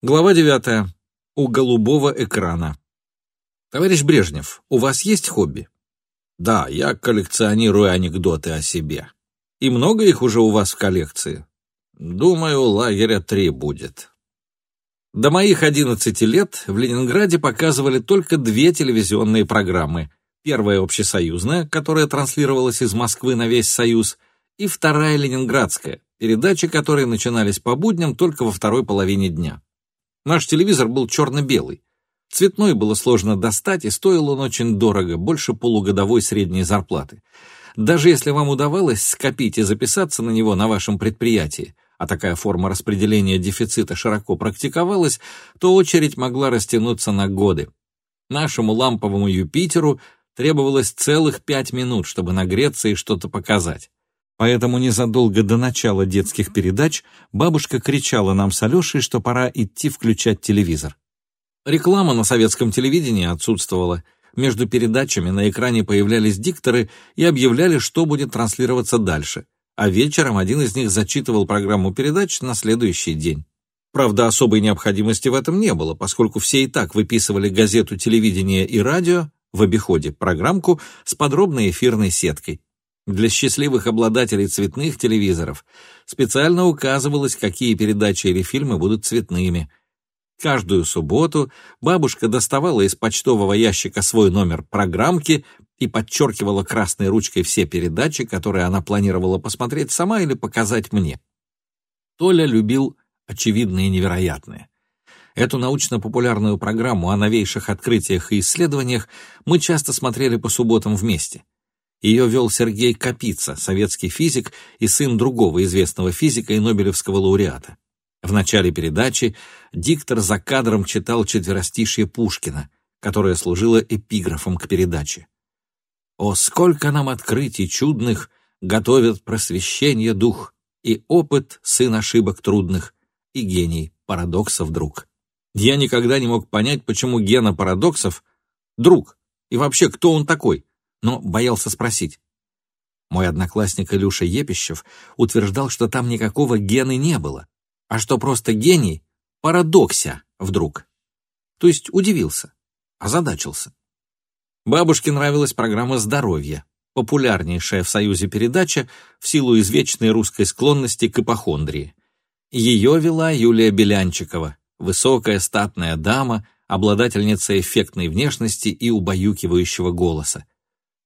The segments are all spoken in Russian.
Глава 9. У голубого экрана. Товарищ Брежнев, у вас есть хобби? Да, я коллекционирую анекдоты о себе. И много их уже у вас в коллекции? Думаю, лагеря три будет. До моих 11 лет в Ленинграде показывали только две телевизионные программы. Первая общесоюзная, которая транслировалась из Москвы на весь Союз, и вторая ленинградская, передачи которой начинались по будням только во второй половине дня. Наш телевизор был черно-белый. Цветной было сложно достать, и стоил он очень дорого, больше полугодовой средней зарплаты. Даже если вам удавалось скопить и записаться на него на вашем предприятии, а такая форма распределения дефицита широко практиковалась, то очередь могла растянуться на годы. Нашему ламповому Юпитеру требовалось целых пять минут, чтобы нагреться и что-то показать. Поэтому незадолго до начала детских передач бабушка кричала нам с Алешей, что пора идти включать телевизор. Реклама на советском телевидении отсутствовала. Между передачами на экране появлялись дикторы и объявляли, что будет транслироваться дальше. А вечером один из них зачитывал программу передач на следующий день. Правда, особой необходимости в этом не было, поскольку все и так выписывали газету телевидения и радио в обиходе программку с подробной эфирной сеткой. Для счастливых обладателей цветных телевизоров специально указывалось, какие передачи или фильмы будут цветными. Каждую субботу бабушка доставала из почтового ящика свой номер программки и подчеркивала красной ручкой все передачи, которые она планировала посмотреть сама или показать мне. Толя любил очевидное и невероятное. Эту научно-популярную программу о новейших открытиях и исследованиях мы часто смотрели по субботам вместе — ее вел Сергей Капица, советский физик и сын другого известного физика и Нобелевского лауреата. В начале передачи диктор за кадром читал четверостишье Пушкина, которое служило эпиграфом к передаче. «О, сколько нам открытий чудных готовят просвещение дух, и опыт сын ошибок трудных, и гений парадоксов друг». Я никогда не мог понять, почему Гена парадоксов — друг, и вообще, кто он такой но боялся спросить. Мой одноклассник Илюша Епищев утверждал, что там никакого гена не было, а что просто гений — парадокся вдруг. То есть удивился, озадачился. Бабушке нравилась программа «Здоровье», популярнейшая в Союзе передача в силу извечной русской склонности к ипохондрии. Ее вела Юлия Белянчикова, высокая статная дама, обладательница эффектной внешности и убаюкивающего голоса.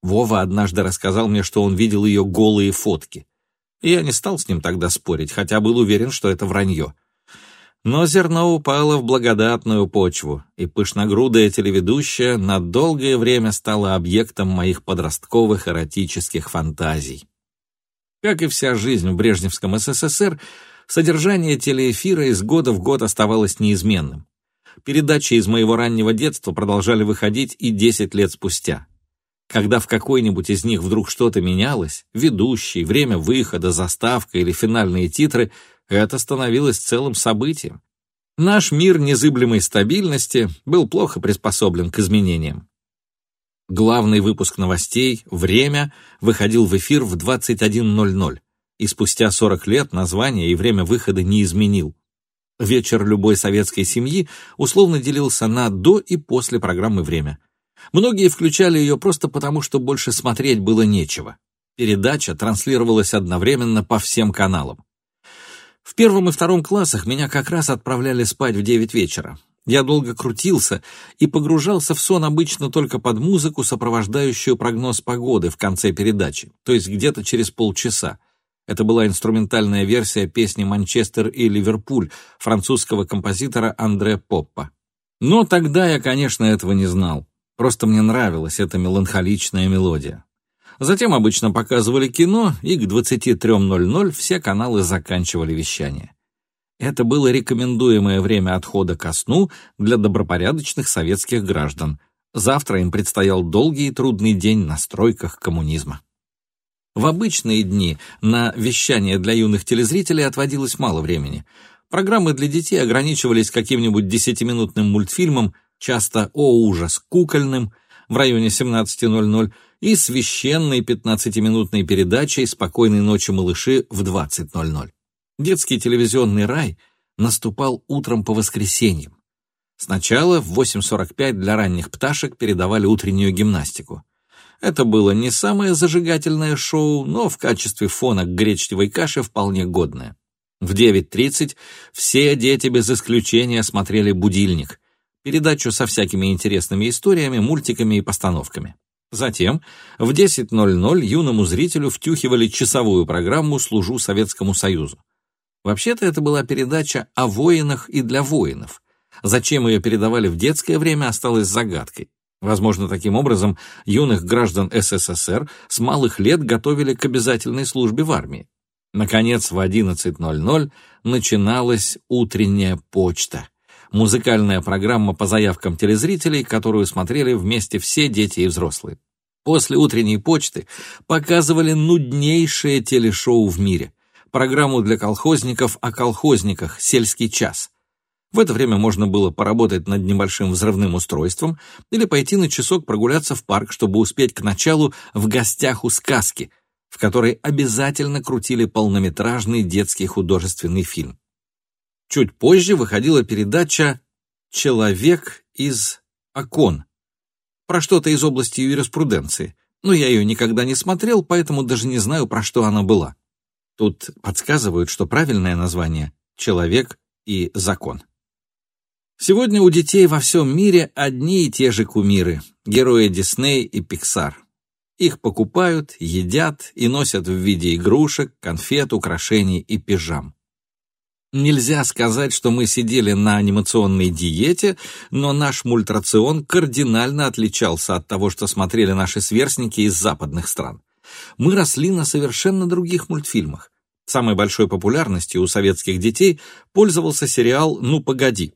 Вова однажды рассказал мне, что он видел ее голые фотки. я не стал с ним тогда спорить, хотя был уверен, что это вранье. Но зерно упало в благодатную почву, и пышногрудая телеведущая на долгое время стала объектом моих подростковых эротических фантазий. Как и вся жизнь в Брежневском СССР, содержание телеэфира из года в год оставалось неизменным. Передачи из моего раннего детства продолжали выходить и 10 лет спустя. Когда в какой-нибудь из них вдруг что-то менялось, ведущий, время выхода, заставка или финальные титры, это становилось целым событием. Наш мир незыблемой стабильности был плохо приспособлен к изменениям. Главный выпуск новостей «Время» выходил в эфир в 21.00, и спустя 40 лет название и время выхода не изменил. Вечер любой советской семьи условно делился на до и после программы «Время». Многие включали ее просто потому, что больше смотреть было нечего. Передача транслировалась одновременно по всем каналам. В первом и втором классах меня как раз отправляли спать в девять вечера. Я долго крутился и погружался в сон обычно только под музыку, сопровождающую прогноз погоды в конце передачи, то есть где-то через полчаса. Это была инструментальная версия песни «Манчестер и Ливерпуль» французского композитора Андре Поппа. Но тогда я, конечно, этого не знал. Просто мне нравилась эта меланхоличная мелодия. Затем обычно показывали кино, и к 23.00 все каналы заканчивали вещание. Это было рекомендуемое время отхода ко сну для добропорядочных советских граждан. Завтра им предстоял долгий и трудный день на стройках коммунизма. В обычные дни на вещание для юных телезрителей отводилось мало времени. Программы для детей ограничивались каким-нибудь десятиминутным мультфильмом часто, о ужас, кукольным в районе 17.00 и священной 15-минутной передачей «Спокойной ночи, малыши» в 20.00. Детский телевизионный рай наступал утром по воскресеньям. Сначала в 8.45 для ранних пташек передавали утреннюю гимнастику. Это было не самое зажигательное шоу, но в качестве фона к гречневой каше вполне годное. В 9.30 все дети без исключения смотрели «Будильник», передачу со всякими интересными историями, мультиками и постановками. Затем в 10.00 юному зрителю втюхивали часовую программу «Служу Советскому Союзу». Вообще-то это была передача о воинах и для воинов. Зачем ее передавали в детское время, осталось загадкой. Возможно, таким образом юных граждан СССР с малых лет готовили к обязательной службе в армии. Наконец, в 11.00 начиналась утренняя почта. Музыкальная программа по заявкам телезрителей, которую смотрели вместе все дети и взрослые. После утренней почты показывали нуднейшее телешоу в мире. Программу для колхозников о колхозниках «Сельский час». В это время можно было поработать над небольшим взрывным устройством или пойти на часок прогуляться в парк, чтобы успеть к началу в гостях у сказки, в которой обязательно крутили полнометражный детский художественный фильм. Чуть позже выходила передача «Человек из окон» про что-то из области юриспруденции, но я ее никогда не смотрел, поэтому даже не знаю, про что она была. Тут подсказывают, что правильное название «Человек и закон». Сегодня у детей во всем мире одни и те же кумиры — герои Дисней и Пиксар. Их покупают, едят и носят в виде игрушек, конфет, украшений и пижам. Нельзя сказать, что мы сидели на анимационной диете, но наш мультрацион кардинально отличался от того, что смотрели наши сверстники из западных стран. Мы росли на совершенно других мультфильмах. Самой большой популярностью у советских детей пользовался сериал «Ну, погоди»,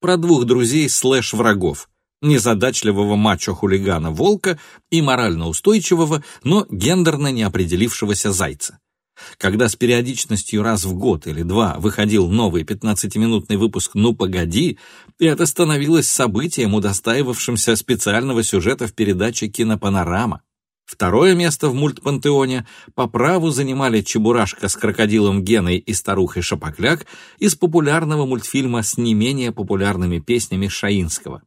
про двух друзей слэш-врагов, незадачливого мачо-хулигана Волка и морально устойчивого, но гендерно неопределившегося Зайца. Когда с периодичностью раз в год или два выходил новый 15-минутный выпуск «Ну, погоди», это становилось событием, удостаивавшимся специального сюжета в передаче «Кинопанорама». Второе место в мультпантеоне по праву занимали Чебурашка с крокодилом Геной и старухой Шапокляк из популярного мультфильма с не менее популярными песнями Шаинского.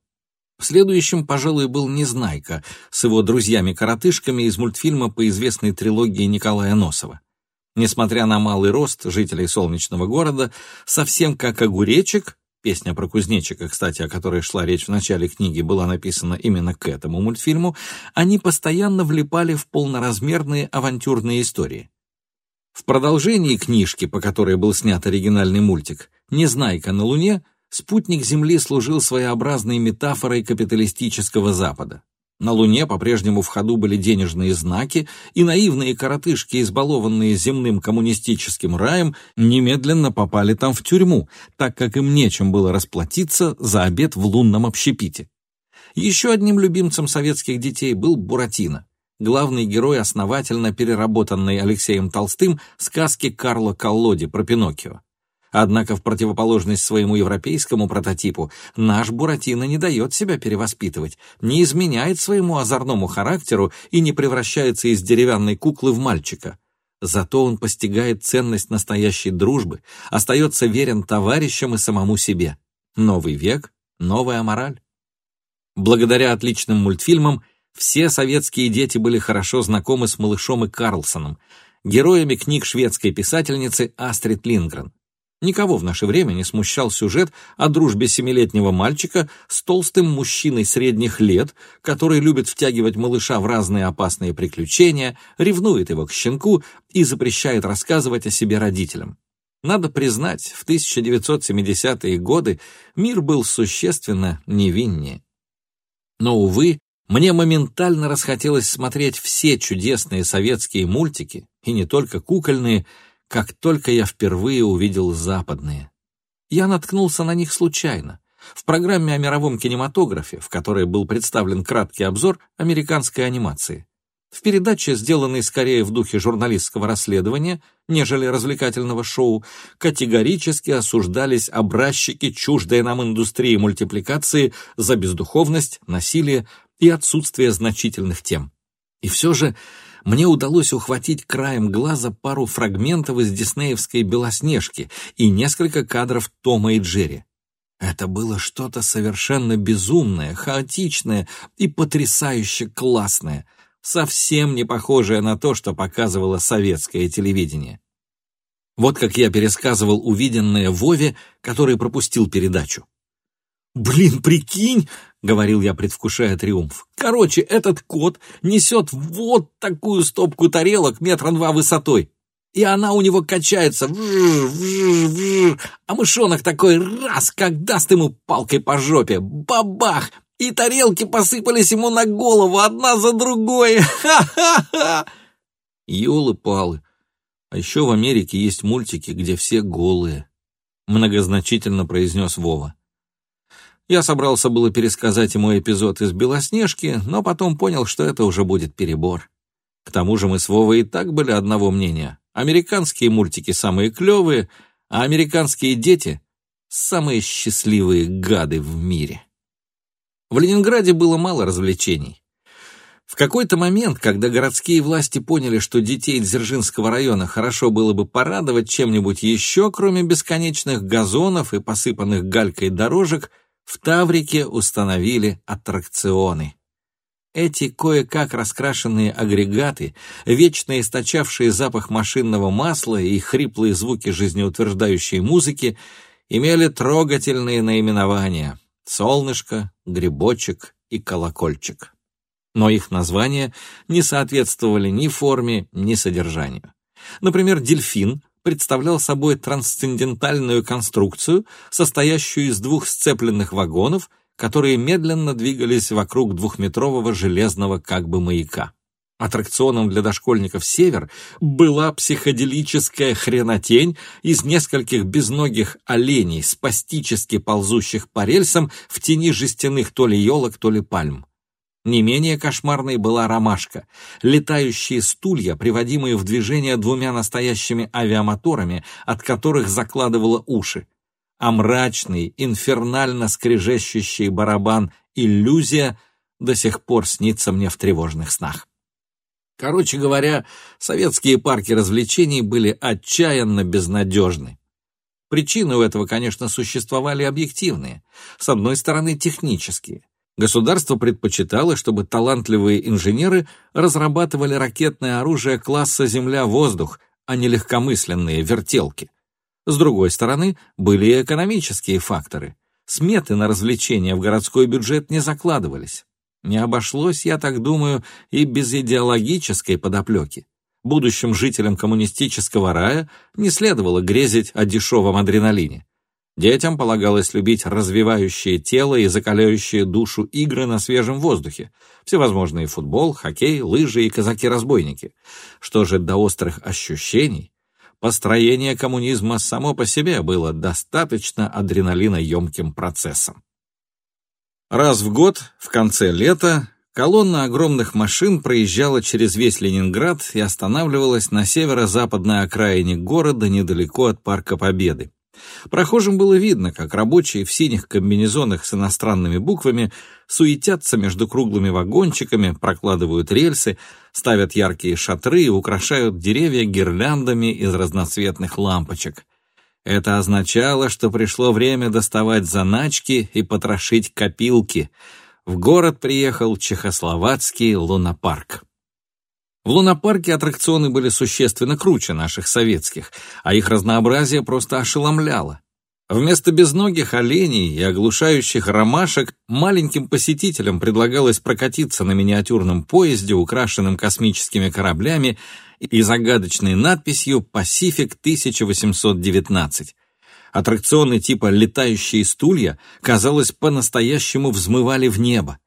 Следующим, пожалуй, был Незнайка с его друзьями-коротышками из мультфильма по известной трилогии Николая Носова. Несмотря на малый рост жителей солнечного города, совсем как огуречек, Песня про кузнечика, кстати, о которой шла речь в начале книги, была написана именно к этому мультфильму, они постоянно влипали в полноразмерные авантюрные истории. В продолжении книжки, по которой был снят оригинальный мультик «Незнайка на Луне», спутник Земли служил своеобразной метафорой капиталистического Запада. На Луне по-прежнему в ходу были денежные знаки, и наивные коротышки, избалованные земным коммунистическим раем, немедленно попали там в тюрьму, так как им нечем было расплатиться за обед в лунном общепите. Еще одним любимцем советских детей был Буратино, главный герой основательно переработанной Алексеем Толстым сказки Карла Коллоди про Пиноккио. Однако в противоположность своему европейскому прототипу наш Буратино не дает себя перевоспитывать, не изменяет своему озорному характеру и не превращается из деревянной куклы в мальчика. Зато он постигает ценность настоящей дружбы, остается верен товарищам и самому себе. Новый век, новая мораль. Благодаря отличным мультфильмам все советские дети были хорошо знакомы с малышом и Карлсоном, героями книг шведской писательницы Астрид Лингрен. Никого в наше время не смущал сюжет о дружбе семилетнего мальчика с толстым мужчиной средних лет, который любит втягивать малыша в разные опасные приключения, ревнует его к щенку и запрещает рассказывать о себе родителям. Надо признать, в 1970-е годы мир был существенно невиннее. Но, увы, мне моментально расхотелось смотреть все чудесные советские мультики, и не только кукольные, как только я впервые увидел западные. Я наткнулся на них случайно. В программе о мировом кинематографе, в которой был представлен краткий обзор американской анимации. В передаче, сделанной скорее в духе журналистского расследования, нежели развлекательного шоу, категорически осуждались образчики чуждой нам индустрии мультипликации за бездуховность, насилие и отсутствие значительных тем. И все же мне удалось ухватить краем глаза пару фрагментов из диснеевской «Белоснежки» и несколько кадров Тома и Джерри. Это было что-то совершенно безумное, хаотичное и потрясающе классное, совсем не похожее на то, что показывало советское телевидение. Вот как я пересказывал увиденное Вове, который пропустил передачу. «Блин, прикинь!» — говорил я, предвкушая триумф. «Короче, этот кот несет вот такую стопку тарелок метра два высотой, и она у него качается, вжж, а мышонок такой раз, как даст ему палкой по жопе, бабах, и тарелки посыпались ему на голову одна за другой. Ха-ха-ха!» Ёлы-палы, а еще в Америке есть мультики, где все голые, многозначительно произнес Вова. Я собрался было пересказать ему эпизод из «Белоснежки», но потом понял, что это уже будет перебор. К тому же мы с Вовой и так были одного мнения. Американские мультики самые клевые, а американские дети — самые счастливые гады в мире. В Ленинграде было мало развлечений. В какой-то момент, когда городские власти поняли, что детей Дзержинского района хорошо было бы порадовать чем-нибудь еще, кроме бесконечных газонов и посыпанных галькой дорожек — в Таврике установили аттракционы. Эти кое-как раскрашенные агрегаты, вечно источавшие запах машинного масла и хриплые звуки жизнеутверждающей музыки, имели трогательные наименования «Солнышко», «Грибочек» и «Колокольчик». Но их названия не соответствовали ни форме, ни содержанию. Например, дельфин представлял собой трансцендентальную конструкцию, состоящую из двух сцепленных вагонов, которые медленно двигались вокруг двухметрового железного как бы маяка. Аттракционом для дошкольников «Север» была психоделическая хренотень из нескольких безногих оленей, спастически ползущих по рельсам в тени жестяных то ли елок, то ли пальм. Не менее кошмарной была ромашка. Летающие стулья, приводимые в движение двумя настоящими авиамоторами, от которых закладывало уши. А мрачный, инфернально скрежещущий барабан «Иллюзия» до сих пор снится мне в тревожных снах. Короче говоря, советские парки развлечений были отчаянно безнадежны. Причины у этого, конечно, существовали объективные. С одной стороны, технические. Государство предпочитало, чтобы талантливые инженеры разрабатывали ракетное оружие класса «Земля-воздух», а не легкомысленные вертелки. С другой стороны, были и экономические факторы. Сметы на развлечения в городской бюджет не закладывались. Не обошлось, я так думаю, и без идеологической подоплеки. Будущим жителям коммунистического рая не следовало грезить о дешевом адреналине. Детям полагалось любить развивающие тело и закаляющие душу игры на свежем воздухе, всевозможные футбол, хоккей, лыжи и казаки-разбойники. Что же до острых ощущений, построение коммунизма само по себе было достаточно адреналиноемким процессом. Раз в год, в конце лета, колонна огромных машин проезжала через весь Ленинград и останавливалась на северо-западной окраине города недалеко от Парка Победы. Прохожим было видно, как рабочие в синих комбинезонах с иностранными буквами суетятся между круглыми вагончиками, прокладывают рельсы, ставят яркие шатры и украшают деревья гирляндами из разноцветных лампочек. Это означало, что пришло время доставать заначки и потрошить копилки. В город приехал чехословацкий лунопарк. В лунопарке аттракционы были существенно круче наших советских, а их разнообразие просто ошеломляло. Вместо безногих оленей и оглушающих ромашек маленьким посетителям предлагалось прокатиться на миниатюрном поезде, украшенном космическими кораблями и загадочной надписью «Пасифик 1819». Аттракционы типа «Летающие стулья», казалось, по-настоящему взмывали в небо.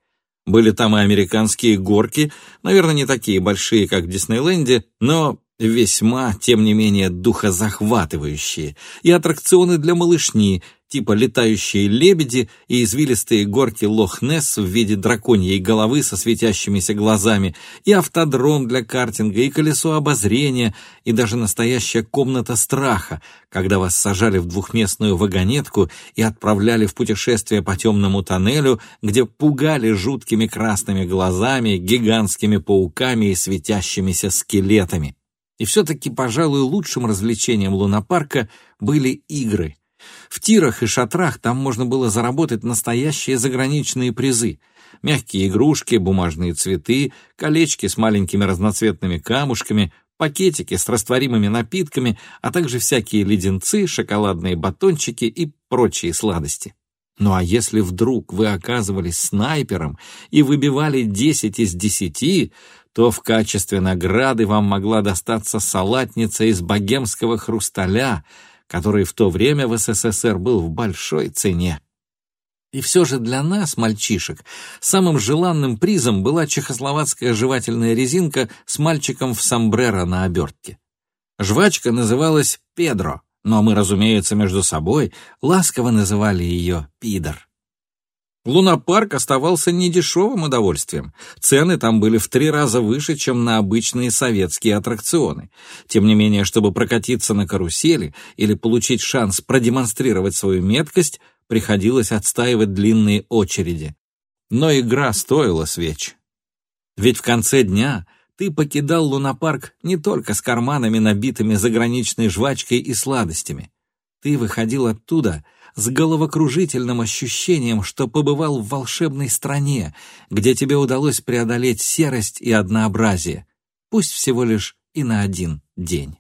Были там и американские горки, наверное, не такие большие, как в Диснейленде, но весьма, тем не менее, духозахватывающие, и аттракционы для малышни, типа летающие лебеди и извилистые горки Лох-Несс в виде драконьей головы со светящимися глазами, и автодром для картинга, и колесо обозрения, и даже настоящая комната страха, когда вас сажали в двухместную вагонетку и отправляли в путешествие по темному тоннелю, где пугали жуткими красными глазами, гигантскими пауками и светящимися скелетами. И все-таки, пожалуй, лучшим развлечением лунопарка были игры. В тирах и шатрах там можно было заработать настоящие заграничные призы. Мягкие игрушки, бумажные цветы, колечки с маленькими разноцветными камушками, пакетики с растворимыми напитками, а также всякие леденцы, шоколадные батончики и прочие сладости. Ну а если вдруг вы оказывались снайпером и выбивали 10 из 10, то в качестве награды вам могла достаться салатница из богемского хрусталя, который в то время в СССР был в большой цене. И все же для нас, мальчишек, самым желанным призом была чехословацкая жевательная резинка с мальчиком в сомбреро на обертке. Жвачка называлась «Педро», но мы, разумеется, между собой ласково называли ее «Пидор». Лунопарк оставался недешевым удовольствием. Цены там были в три раза выше, чем на обычные советские аттракционы. Тем не менее, чтобы прокатиться на карусели или получить шанс продемонстрировать свою меткость, приходилось отстаивать длинные очереди. Но игра стоила свеч. Ведь в конце дня ты покидал лунопарк не только с карманами, набитыми заграничной жвачкой и сладостями. Ты выходил оттуда — с головокружительным ощущением, что побывал в волшебной стране, где тебе удалось преодолеть серость и однообразие, пусть всего лишь и на один день.